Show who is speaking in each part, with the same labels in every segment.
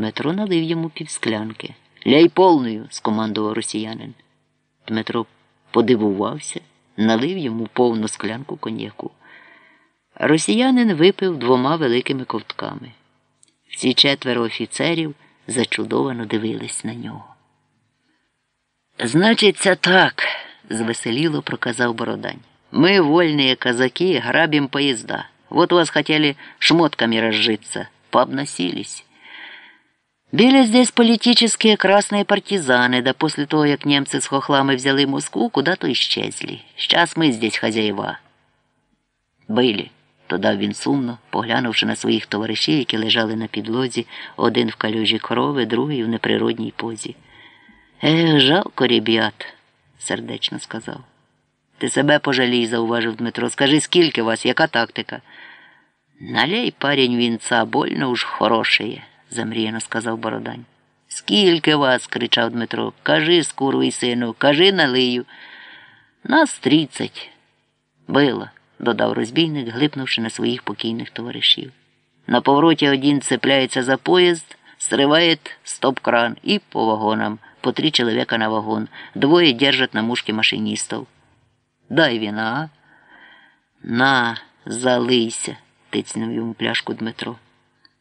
Speaker 1: Дмитро налив йому півсклянки. Ляй повною, скомандував росіянин. Дмитро подивувався, налив йому повну склянку коньяку. Росіянин випив двома великими ковтками. Всі четверо офіцерів зачудовано дивились на нього. Значить, це так, звеселіло проказав Бородань. Мы, вольные казаки, грабим поезда. Вот вас хотели шмотками разжиться. Пообносились. Были здесь политические красные партизаны, да после того, як немцы с хохлами взяли Москву, куда-то исчезли. Сейчас мы здесь хозяева. Были, додав він сумно, поглянувши на своїх товаришів, які лежали на підлозі, один в калюжі корови, другий в неприродній позі. Ех, жалко, ребят, сердечно сказав. Ти себе пожалій, зауважив Дмитро. Скажи, скільки вас, яка тактика? Налей парень вінца, больно уж хорошеє, замріяно сказав Бородань. Скільки вас? кричав Дмитро. Кажи, скурвий сину, кажи налию. Нас тридцять. Било, додав розбійник, глипнувши на своїх покійних товаришів. На повороті один цепляється за поїзд, сриває стоп-кран і по вагонам, по три чоловіка на вагон, двоє держать на мушки машиністів. Дай віна. На, залийся, тицнув йому пляшку Дмитро.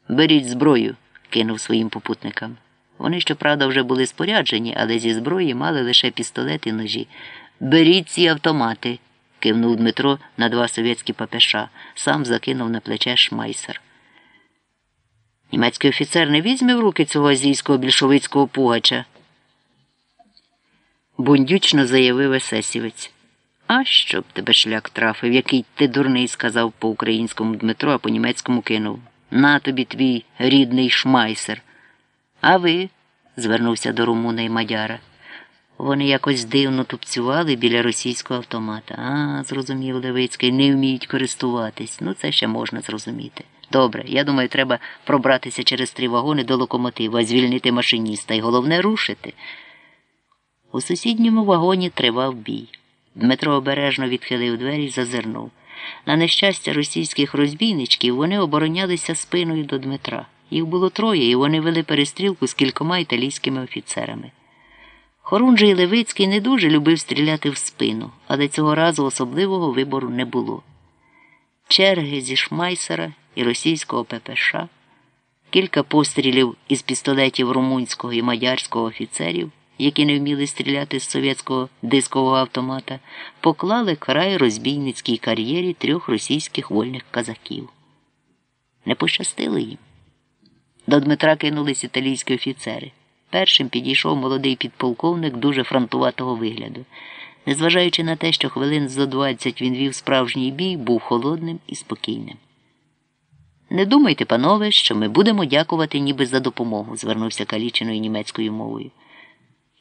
Speaker 1: Беріть зброю, кинув своїм попутникам. Вони, щоправда, вже були споряджені, але зі зброї мали лише пістолети і ножі. Беріть ці автомати, кивнув Дмитро на два совєтські папеша, сам закинув на плече шмайсер. Німецький офіцер не візьме в руки цього азійського більшовицького пугача. Бундючно заявив есесівець. А щоб тебе шлях трафив, який ти дурний сказав по українському Дмитро, а по німецькому кинув. На тобі твій рідний шмайсер. А ви? звернувся до Румуна і Мадяра. Вони якось дивно тупцювали біля російського автомата. А, зрозумів Левицький, не вміють користуватись. Ну, це ще можна зрозуміти. Добре, я думаю, треба пробратися через три вагони до локомотива, звільнити машиніста і головне рушити. У сусідньому вагоні тривав бій. Дмитро обережно відхилив двері і зазирнув. На нещастя російських розбійничків вони оборонялися спиною до Дмитра. Їх було троє, і вони вели перестрілку з кількома італійськими офіцерами. Хорунжий Левицький не дуже любив стріляти в спину, але цього разу особливого вибору не було. Черги зі Шмайсера і російського ППШ, кілька пострілів із пістолетів румунського і мадярського офіцерів які не вміли стріляти з совєтського дискового автомата, поклали край розбійницькій кар'єрі трьох російських вольних казаків. Не пощастило їм. До Дмитра кинулись італійські офіцери. Першим підійшов молодий підполковник дуже фронтуватого вигляду. Незважаючи на те, що хвилин зо двадцять він вів справжній бій, був холодним і спокійним. Не думайте, панове, що ми будемо дякувати ніби за допомогу, звернувся каліченою німецькою мовою.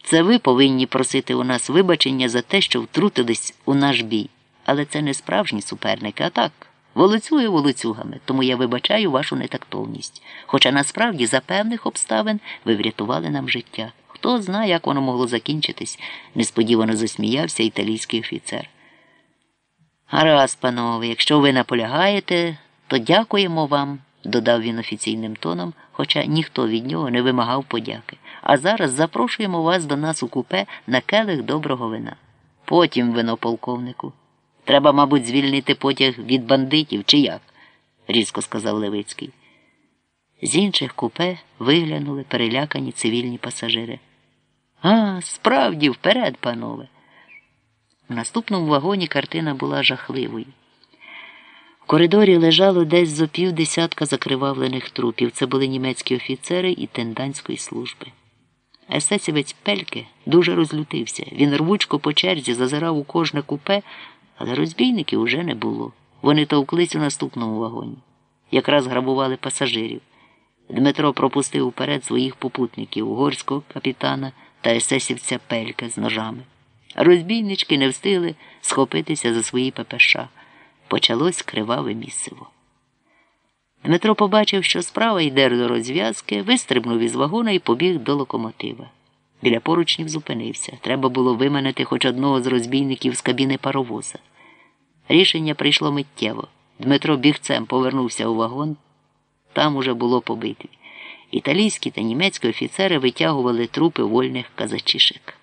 Speaker 1: Це ви повинні просити у нас вибачення за те, що втрутились у наш бій. Але це не справжні суперники, а так, волоцює волоцюгами, тому я вибачаю вашу нетактовність. Хоча насправді за певних обставин ви врятували нам життя. Хто знає, як воно могло закінчитись, несподівано засміявся італійський офіцер. Гаразд, панове, якщо ви наполягаєте, то дякуємо вам, додав він офіційним тоном, хоча ніхто від нього не вимагав подяки. А зараз запрошуємо вас до нас у купе на келих доброго вина. Потім вино полковнику. Треба, мабуть, звільнити потяг від бандитів, чи як? різко сказав Левицький. З інших купе виглянули перелякані цивільні пасажири. А, справді, вперед, панове. У наступному вагоні картина була жахливою. В коридорі лежало десь зо півдесятка закривавлених трупів. Це були німецькі офіцери і тенданської служби. Есесівець Пельке дуже розлютився. Він рвучко по черзі зазирав у кожне купе, але розбійників уже не було. Вони товклись у наступному вагоні. Якраз грабували пасажирів. Дмитро пропустив уперед своїх попутників угорського капітана та есесівця Пелька з ножами. Розбійнички не встигли схопитися за свої ППШ. Почалось криваве місиво. Дмитро побачив, що справа йде до розв'язки, вистрибнув із вагона і побіг до локомотива. Біля поручнів зупинився. Треба було виманити хоч одного з розбійників з кабіни паровоза. Рішення прийшло миттєво. Дмитро бігцем повернувся у вагон. Там уже було побитві. Італійські та німецькі офіцери витягували трупи вольних казачишек.